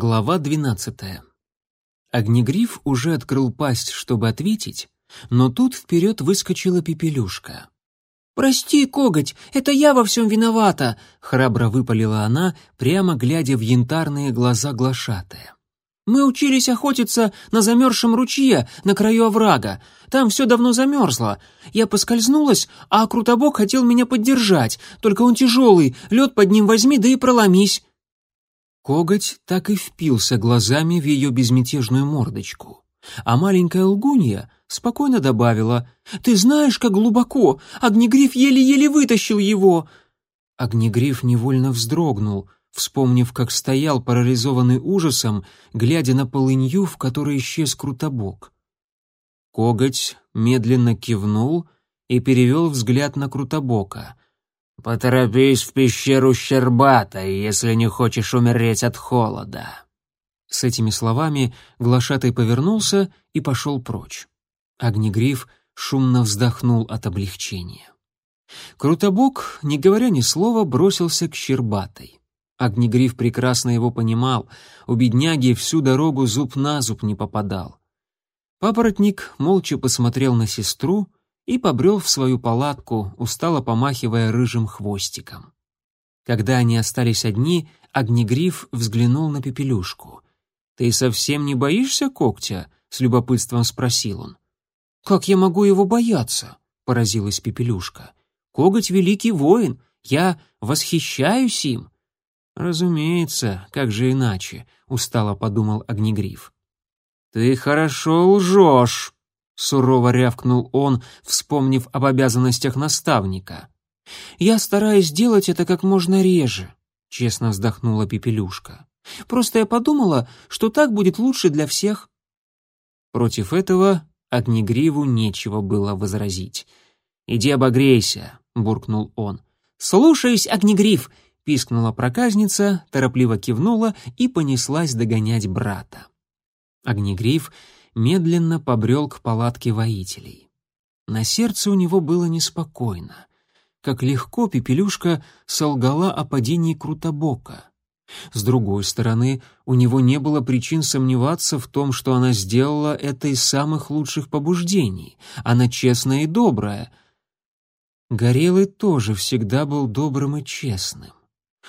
Глава двенадцатая. Огнегриф уже открыл пасть, чтобы ответить, но тут вперед выскочила Пепелюшка. «Прости, коготь, это я во всем виновата!» — храбро выпалила она, прямо глядя в янтарные глаза глашатая. «Мы учились охотиться на замерзшем ручье, на краю оврага. Там все давно замерзло. Я поскользнулась, а Крутобок хотел меня поддержать. Только он тяжелый, лед под ним возьми, да и проломись. Коготь так и впился глазами в ее безмятежную мордочку. А маленькая лгунья спокойно добавила «Ты знаешь, как глубоко! Огнегриф еле-еле вытащил его!» Огнегриф невольно вздрогнул, вспомнив, как стоял, парализованный ужасом, глядя на полынью, в которой исчез Крутобок. Коготь медленно кивнул и перевел взгляд на Крутобока — «Поторопись в пещеру Щербатой, если не хочешь умереть от холода». С этими словами глашатай повернулся и пошел прочь. Огнегриф шумно вздохнул от облегчения. Крутобок, не говоря ни слова, бросился к Щербатой. Огнегриф прекрасно его понимал, у бедняги всю дорогу зуб на зуб не попадал. Папоротник молча посмотрел на сестру и побрел в свою палатку, устало помахивая рыжим хвостиком. Когда они остались одни, Огнегриф взглянул на Пепелюшку. «Ты совсем не боишься когтя?» — с любопытством спросил он. «Как я могу его бояться?» — поразилась Пепелюшка. «Коготь — великий воин, я восхищаюсь им». «Разумеется, как же иначе?» — устало подумал Огнегриф. «Ты хорошо лжешь», сурово рявкнул он, вспомнив об обязанностях наставника. Я стараюсь делать это как можно реже, честно вздохнула Пепелюшка. Просто я подумала, что так будет лучше для всех. Против этого Огнегриву нечего было возразить. «Иди обогрейся», — буркнул он. «Слушаюсь, Огнегриф», — пискнула проказница, торопливо кивнула и понеслась догонять брата. Огнегриф медленно побрел к палатке воителей. На сердце у него было неспокойно. Как легко Пепелюшка солгала о падении Крутобока. С другой стороны, у него не было причин сомневаться в том, что она сделала это из самых лучших побуждений. Она честная и добрая. Горелый тоже всегда был добрым и честным.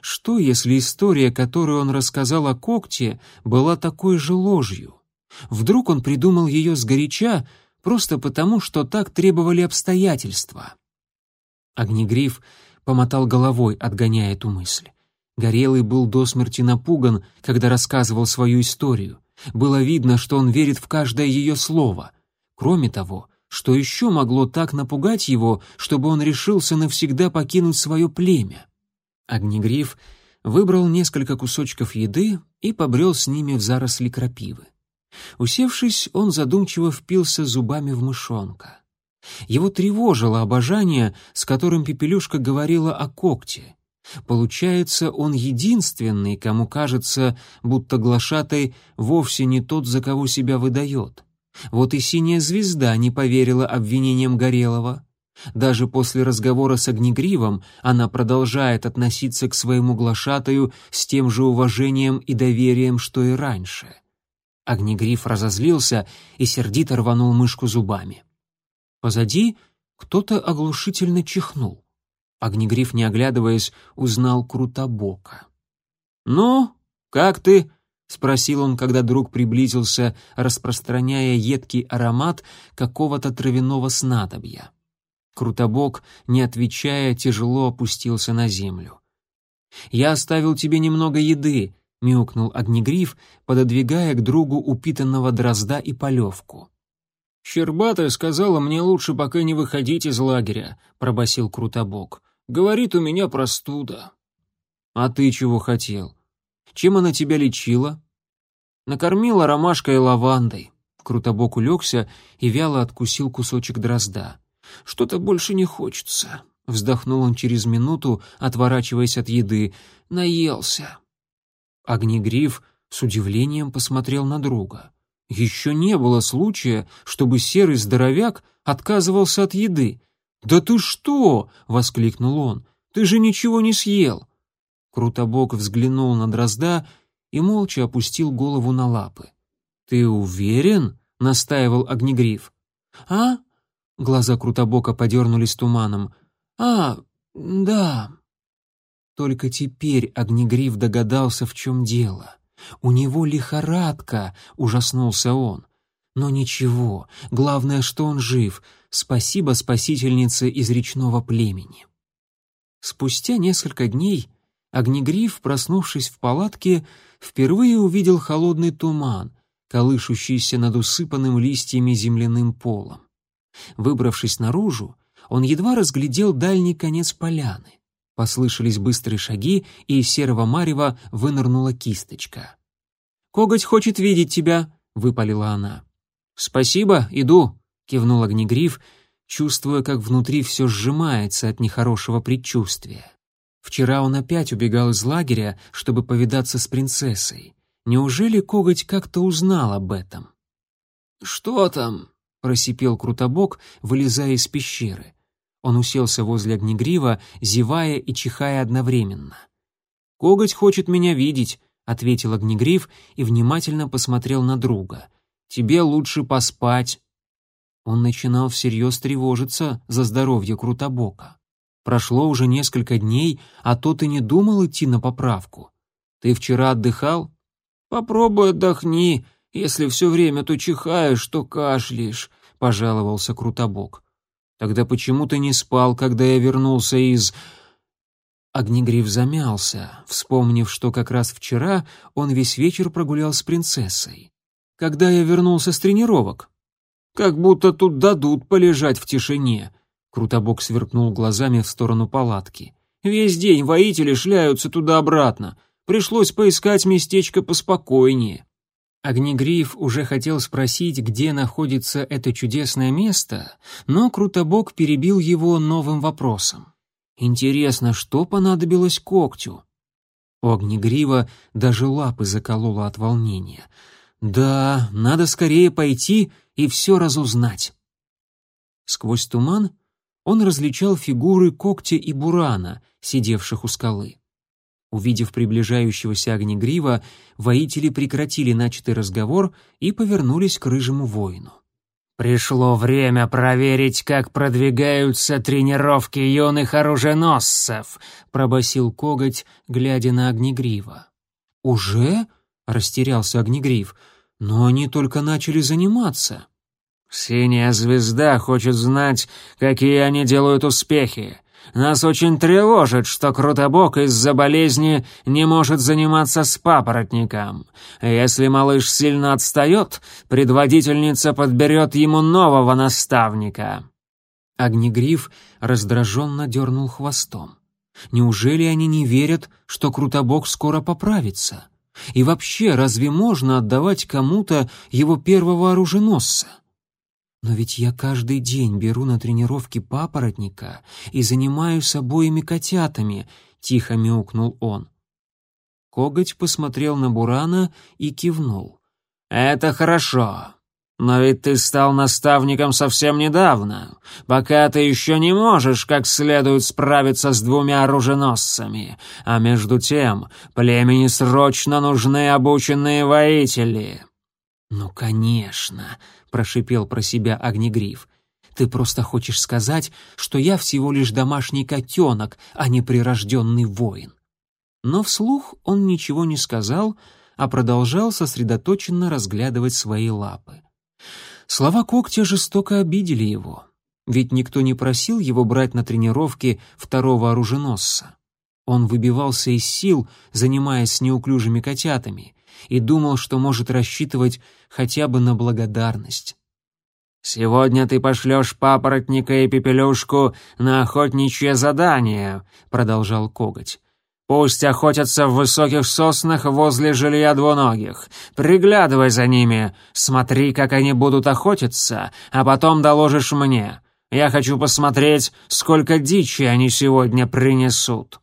Что, если история, которую он рассказал о когте, была такой же ложью? Вдруг он придумал ее сгоряча, просто потому, что так требовали обстоятельства. Огнегриф помотал головой, отгоняя эту мысль. Горелый был до смерти напуган, когда рассказывал свою историю. Было видно, что он верит в каждое ее слово. Кроме того, что еще могло так напугать его, чтобы он решился навсегда покинуть свое племя? Огнегриф выбрал несколько кусочков еды и побрел с ними в заросли крапивы. Усевшись, он задумчиво впился зубами в мышонка. Его тревожило обожание, с которым Пепелюшка говорила о когте. Получается, он единственный, кому кажется, будто глашатай вовсе не тот, за кого себя выдает. Вот и синяя звезда не поверила обвинениям Горелого. Даже после разговора с Огнегривом она продолжает относиться к своему глашатаю с тем же уважением и доверием, что и раньше. Огнегриф разозлился и сердито рванул мышку зубами. Позади кто-то оглушительно чихнул. Огнегриф, не оглядываясь, узнал Крутобока. «Ну, как ты?» — спросил он, когда друг приблизился, распространяя едкий аромат какого-то травяного снадобья. Крутобок, не отвечая, тяжело опустился на землю. «Я оставил тебе немного еды», мяукнул огнегриф, пододвигая к другу упитанного дрозда и полевку. «Щербатая сказала мне лучше пока не выходить из лагеря», — пробасил Крутобок. «Говорит, у меня простуда». «А ты чего хотел? Чем она тебя лечила?» «Накормила ромашкой и лавандой». Крутобок улегся и вяло откусил кусочек дрозда. «Что-то больше не хочется», — вздохнул он через минуту, отворачиваясь от еды. «Наелся». Огнегриф с удивлением посмотрел на друга. Еще не было случая, чтобы серый здоровяк отказывался от еды. «Да ты что?» — воскликнул он. «Ты же ничего не съел!» Крутобок взглянул на дрозда и молча опустил голову на лапы. «Ты уверен?» — настаивал Огнегриф. «А?» — глаза Крутобока подернулись туманом. «А, да». Только теперь Огнегриф догадался, в чем дело. «У него лихорадка», — ужаснулся он. «Но ничего, главное, что он жив. Спасибо спасительнице из речного племени». Спустя несколько дней Огнегриф, проснувшись в палатке, впервые увидел холодный туман, колышущийся над усыпанным листьями земляным полом. Выбравшись наружу, он едва разглядел дальний конец поляны. Послышались быстрые шаги, и из серого марева вынырнула кисточка. «Коготь хочет видеть тебя», — выпалила она. «Спасибо, иду», — кивнул Огнегриф, чувствуя, как внутри все сжимается от нехорошего предчувствия. Вчера он опять убегал из лагеря, чтобы повидаться с принцессой. Неужели коготь как-то узнал об этом? «Что там?» — просипел Крутобок, вылезая из пещеры. Он уселся возле огнегрива, зевая и чихая одновременно. «Коготь хочет меня видеть», — ответил огнегрив и внимательно посмотрел на друга. «Тебе лучше поспать». Он начинал всерьез тревожиться за здоровье Крутобока. Прошло уже несколько дней, а тот и не думал идти на поправку. Ты вчера отдыхал? Попробуй отдохни, если все время то чихаешь, то кашляешь, пожаловался Крутобок. Тогда почему ты не спал, когда я вернулся из... Огнегриф замялся, вспомнив, что как раз вчера он весь вечер прогулял с принцессой. Когда я вернулся с тренировок? Как будто тут дадут полежать в тишине, Крутобок сверкнул глазами в сторону палатки. «Весь день воители шляются туда-обратно. Пришлось поискать местечко поспокойнее». Огнегриф уже хотел спросить, где находится это чудесное место, но Крутобок перебил его новым вопросом. «Интересно, что понадобилось когтю?» У Огнегрива даже лапы закололо от волнения. «Да, надо скорее пойти и все разузнать». Сквозь туман он различал фигуры когтя и бурана, сидевших у скалы. Увидев приближающегося огнегрива, воители прекратили начатый разговор и повернулись к рыжему воину. «Пришло время проверить, как продвигаются тренировки юных оруженосцев», — пробасил коготь, глядя на огнегрива. «Уже?» — растерялся огнегрив. «Но они только начали заниматься». «Синяя звезда хочет знать, какие они делают успехи. Нас очень тревожит, что Крутобок из-за болезни не может заниматься с папоротником. Если малыш сильно отстает, предводительница подберет ему нового наставника». Огнегриф раздраженно дернул хвостом. Неужели они не верят, что Крутобок скоро поправится? И вообще, разве можно отдавать кому-то его первого оруженосца? Но ведь я каждый день беру на тренировки папоротника и занимаюсь обоими котятами, тихо мяукнул он. Коготь посмотрел на Бурана и кивнул. Это хорошо. Но ведь ты стал наставником совсем недавно. Пока ты еще не можешь как следует справиться с двумя оруженосцами. А между тем, племени срочно нужны обученные воители. «Ну, конечно», — прошипел про себя Огнегриф. «Ты просто хочешь сказать, что я всего лишь домашний котенок, а не прирожденный воин». Но вслух он ничего не сказал, а продолжал сосредоточенно разглядывать свои лапы. Слова когтя жестоко обидели его, ведь никто не просил его брать на тренировки второго оруженосца. Он выбивался из сил, занимаясь с неуклюжими котятами, и думал, что может рассчитывать хотя бы на благодарность. «Сегодня ты пошлешь папоротника и пепелюшку на охотничье задание», — продолжал коготь. «Пусть охотятся в высоких соснах возле жилья двуногих. Приглядывай за ними, смотри, как они будут охотиться, а потом доложишь мне. Я хочу посмотреть, сколько дичи они сегодня принесут».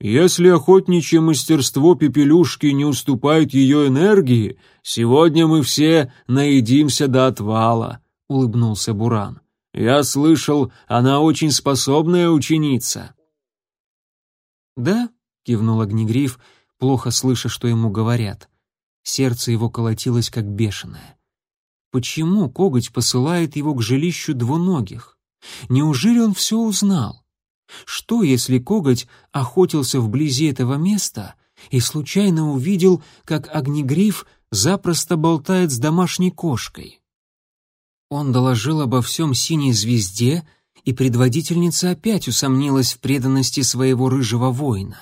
Если охотничье мастерство Пепелюшки не уступает ее энергии, сегодня мы все наедимся до отвала», — улыбнулся Буран. «Я слышал, она очень способная ученица». «Да», — кивнул Огнегриф, плохо слыша, что ему говорят. Сердце его колотилось как бешеное. Почему коготь посылает его к жилищу двуногих? Неужели он все узнал? Что, если коготь охотился вблизи этого места и случайно увидел, как огнегриф запросто болтает с домашней кошкой? Он доложил обо всем синей звезде, и предводительница опять усомнилась в преданности своего рыжего воина.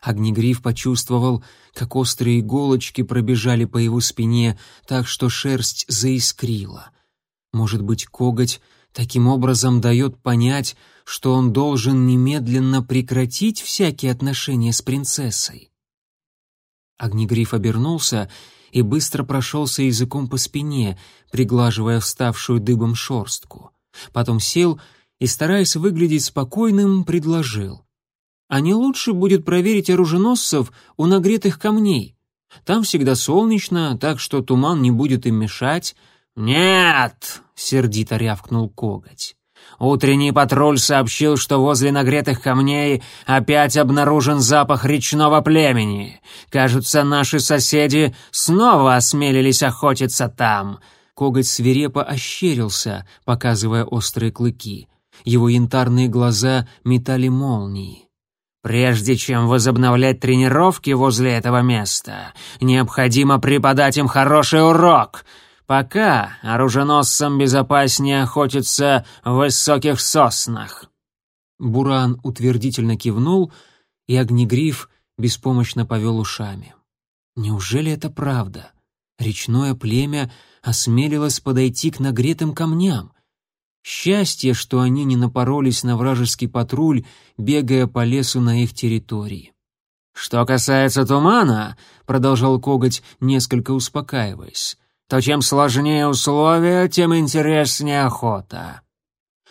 Огнегриф почувствовал, как острые иголочки пробежали по его спине, так что шерсть заискрила. Может быть, коготь таким образом дает понять, что он должен немедленно прекратить всякие отношения с принцессой. Огнегриф обернулся и быстро прошелся языком по спине, приглаживая вставшую дыбом шорстку. Потом сел и, стараясь выглядеть спокойным, предложил. «А не лучше будет проверить оруженосцев у нагретых камней? Там всегда солнечно, так что туман не будет им мешать». «Нет!» — сердито рявкнул коготь. Утренний патруль сообщил, что возле нагретых камней опять обнаружен запах речного племени. Кажется, наши соседи снова осмелились охотиться там. Коготь свирепо ощерился, показывая острые клыки. Его янтарные глаза метали молнии. Прежде чем возобновлять тренировки возле этого места, необходимо преподать им хороший урок — Пока оруженосцам безопаснее охотиться в высоких соснах». Буран утвердительно кивнул, и Огнегриф беспомощно повел ушами. Неужели это правда? Речное племя осмелилось подойти к нагретым камням. Счастье, что они не напоролись на вражеский патруль, бегая по лесу на их территории. «Что касается тумана», — продолжал Коготь, несколько успокаиваясь, то чем сложнее условия, тем интереснее охота».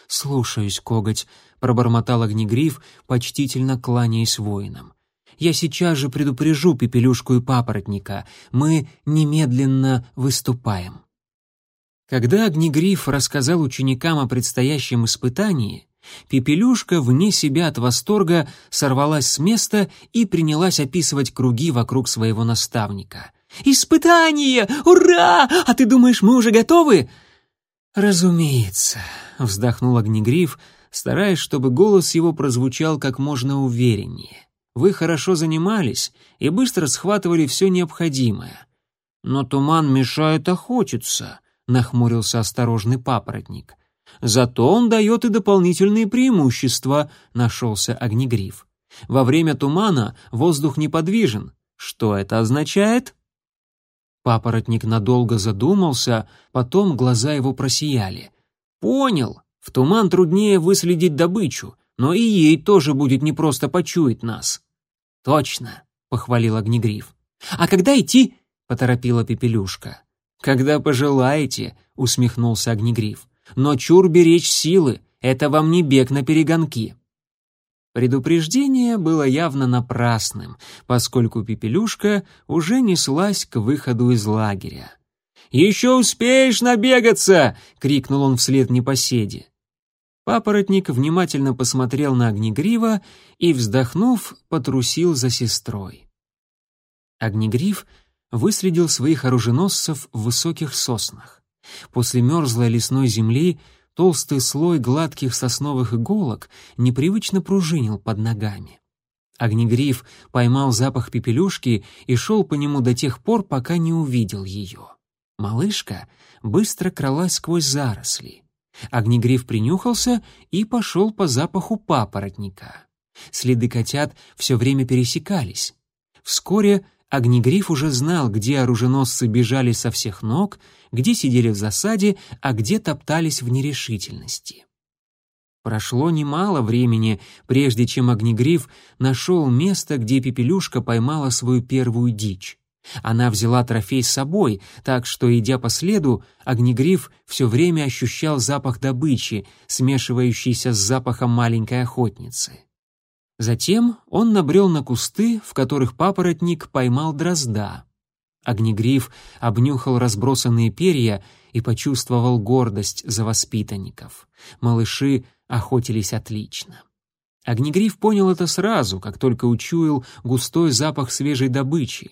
«Слушаюсь, коготь», — пробормотал огнегриф, почтительно кланяясь воинам. «Я сейчас же предупрежу Пепелюшку и Папоротника. Мы немедленно выступаем». Когда Огнегриф рассказал ученикам о предстоящем испытании, Пепелюшка вне себя от восторга сорвалась с места и принялась описывать круги вокруг своего наставника — «Испытание! Ура! А ты думаешь, мы уже готовы?» «Разумеется», — вздохнул Огнегриф, стараясь, чтобы голос его прозвучал как можно увереннее. «Вы хорошо занимались и быстро схватывали все необходимое». «Но туман мешает охотиться», — нахмурился осторожный папоротник. «Зато он дает и дополнительные преимущества», — нашелся Огнегриф. «Во время тумана воздух неподвижен. Что это означает?» Папоротник надолго задумался, потом глаза его просияли. «Понял. В туман труднее выследить добычу, но и ей тоже будет непросто почуять нас». «Точно», — похвалил Огнегриф. «А когда идти?» — поторопила Пепелюшка. «Когда пожелаете», — усмехнулся Огнегриф. «Но чур беречь силы, это вам не бег на перегонки». Предупреждение было явно напрасным, поскольку Пепелюшка уже неслась к выходу из лагеря. «Еще успеешь набегаться!» — крикнул он вслед непоседе. Папоротник внимательно посмотрел на Огнегрива и, вздохнув, потрусил за сестрой. Огнегрив выследил своих оруженосцев в высоких соснах. После мерзлой лесной земли толстый слой гладких сосновых иголок непривычно пружинил под ногами. Огнегриф поймал запах пепелюшки и шел по нему до тех пор, пока не увидел ее. Малышка быстро кралась сквозь заросли. Огнегриф принюхался и пошел по запаху папоротника. Следы котят все время пересекались. Вскоре Огнегриф уже знал, где оруженосцы бежали со всех ног, где сидели в засаде, а где топтались в нерешительности. Прошло немало времени, прежде чем Огнегриф нашел место, где Пепелюшка поймала свою первую дичь. Она взяла трофей с собой, так что, идя по следу, Огнегриф все время ощущал запах добычи, смешивающийся с запахом маленькой охотницы. Затем он набрел на кусты, в которых папоротник поймал дрозда. Огнегриф обнюхал разбросанные перья и почувствовал гордость за воспитанников. Малыши охотились отлично. Огнегриф понял это сразу, как только учуял густой запах свежей добычи.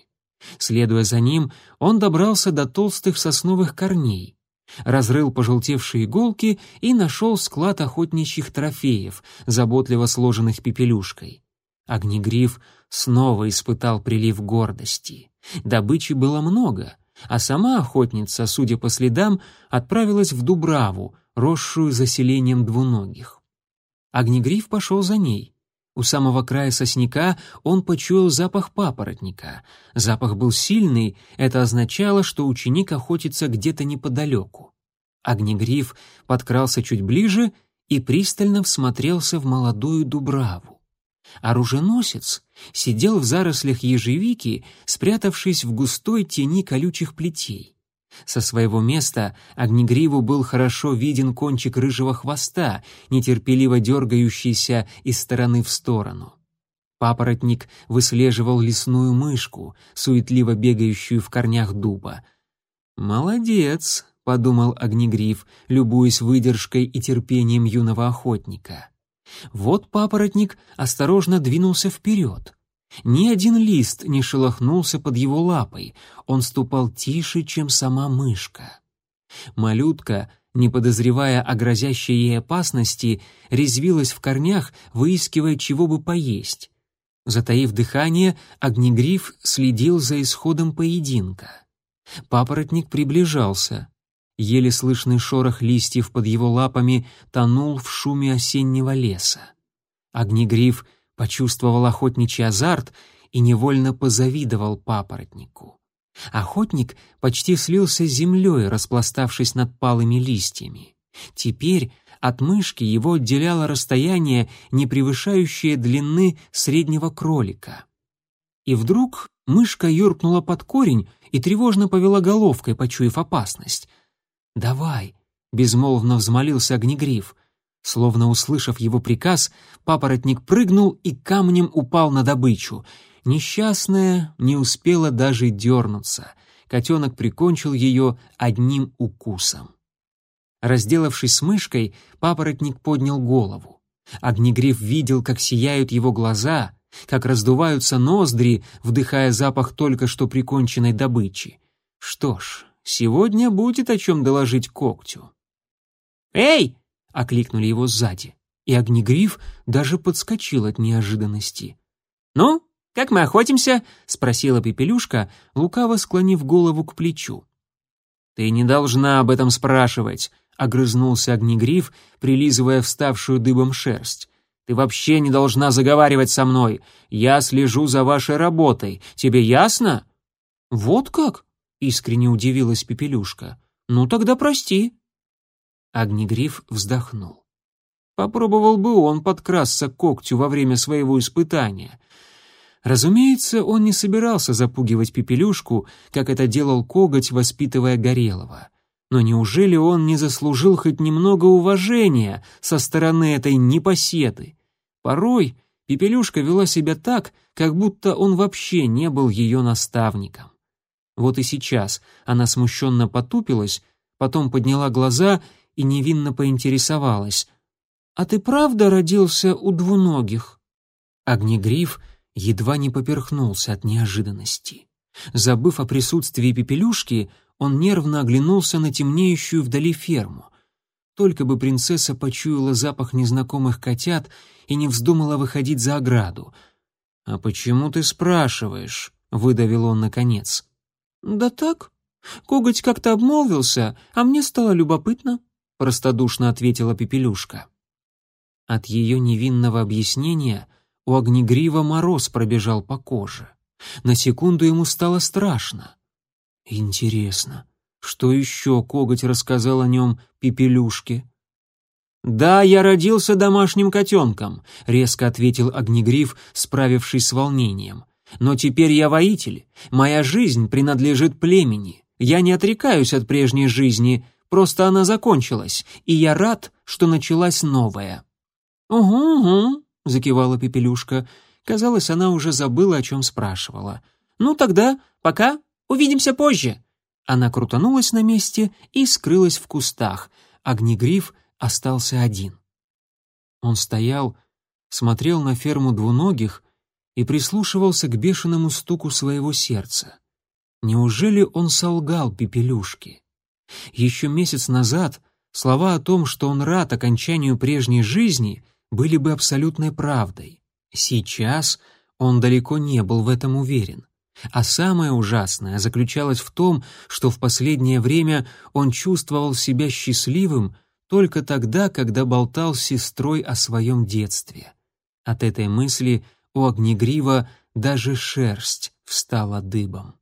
Следуя за ним, он добрался до толстых сосновых корней, разрыл пожелтевшие иголки и нашел склад охотничьих трофеев, заботливо сложенных пепелюшкой. Огнегриф снова испытал прилив гордости. Добычи было много, а сама охотница, судя по следам, отправилась в Дубраву, росшую заселением двуногих. Огнегриф пошел за ней. У самого края сосняка он почуял запах папоротника. Запах был сильный, это означало, что ученик охотится где-то неподалеку. Огнегриф подкрался чуть ближе и пристально всмотрелся в молодую дубраву. Оруженосец сидел в зарослях ежевики, спрятавшись в густой тени колючих плетей. Со своего места Огнегриву был хорошо виден кончик рыжего хвоста, нетерпеливо дергающийся из стороны в сторону. Папоротник выслеживал лесную мышку, суетливо бегающую в корнях дуба. «Молодец», — подумал Огнегриф, любуясь выдержкой и терпением юного охотника. Вот папоротник осторожно двинулся вперед. Ни один лист не шелохнулся под его лапой, он ступал тише, чем сама мышка. Малютка, не подозревая о грозящей ей опасности, резвилась в корнях, выискивая чего бы поесть. Затаив дыхание, огнегриф следил за исходом поединка. Папоротник приближался. Еле слышный шорох листьев под его лапами тонул в шуме осеннего леса. Огнегриф почувствовал охотничий азарт и невольно позавидовал папоротнику. Охотник почти слился с землей, распластавшись над палыми листьями. Теперь от мышки его отделяло расстояние, не превышающее длины среднего кролика. И вдруг мышка юркнула под корень и тревожно повела головкой, почуяв опасность. «Давай!» — безмолвно взмолился огнегриф. Словно услышав его приказ, папоротник прыгнул и камнем упал на добычу. Несчастная не успела даже дернуться. Котенок прикончил ее одним укусом. Разделавшись с мышкой, папоротник поднял голову. Огнегриф видел, как сияют его глаза, как раздуваются ноздри, вдыхая запах только что приконченной добычи. Что ж, Сегодня будет о чем доложить когтю. «Эй!» — окликнули его сзади, и Огнегриф даже подскочил от неожиданности. «Ну, как мы охотимся?» — спросила Пепелюшка, лукаво склонив голову к плечу. «Ты не должна об этом спрашивать», — огрызнулся Огнегриф, прилизывая вставшую дыбом шерсть. «Ты вообще не должна заговаривать со мной. Я слежу за вашей работой. Тебе ясно?» «Вот как?» — искренне удивилась Пепелюшка. «Ну тогда прости». Огнегриф вздохнул. Попробовал бы он подкрасться к когтю во время своего испытания. Разумеется, он не собирался запугивать Пепелюшку, как это делал коготь, воспитывая Горелого. Но неужели он не заслужил хоть немного уважения со стороны этой непоседы? Порой Пепелюшка вела себя так, как будто он вообще не был ее наставником. Вот и сейчас она смущенно потупилась, потом подняла глаза и невинно поинтересовалась. «А ты правда родился у двуногих?» Огнегриф едва не поперхнулся от неожиданности. Забыв о присутствии пепелюшки, он нервно оглянулся на темнеющую вдали ферму. Только бы принцесса почуяла запах незнакомых котят и не вздумала выходить за ограду. «А почему ты спрашиваешь?» — выдавил он наконец. «Да так. Коготь как-то обмолвился, а мне стало любопытно», — простодушно ответила Пепелюшка. От ее невинного объяснения у Огнегрива мороз пробежал по коже. На секунду ему стало страшно. Интересно, что еще коготь рассказал о нем Пепелюшке? «Да, я родился домашним котенком», — резко ответил Огнегриф, справившись с волнением. Но теперь я воитель, моя жизнь принадлежит племени. Я не отрекаюсь от прежней жизни, просто она закончилась, и я рад, что началась новая». «Угу, угу», — закивала Пепелюшка. Казалось, она уже забыла, о чем спрашивала. «Ну тогда, пока, увидимся позже». Она крутанулась на месте и скрылась в кустах. Огнегриф остался один. Он стоял, смотрел на ферму двуногих и прислушивался к бешеному стуку своего сердца. Неужели он солгал Пепелюшке? Еще месяц назад слова о том, что он рад окончанию прежней жизни, были бы абсолютной правдой. Сейчас он далеко не был в этом уверен. А самое ужасное заключалось в том, что в последнее время он чувствовал себя счастливым только тогда, когда болтал с сестрой о своем детстве. От этой мысли у Огнегрива даже шерсть встала дыбом.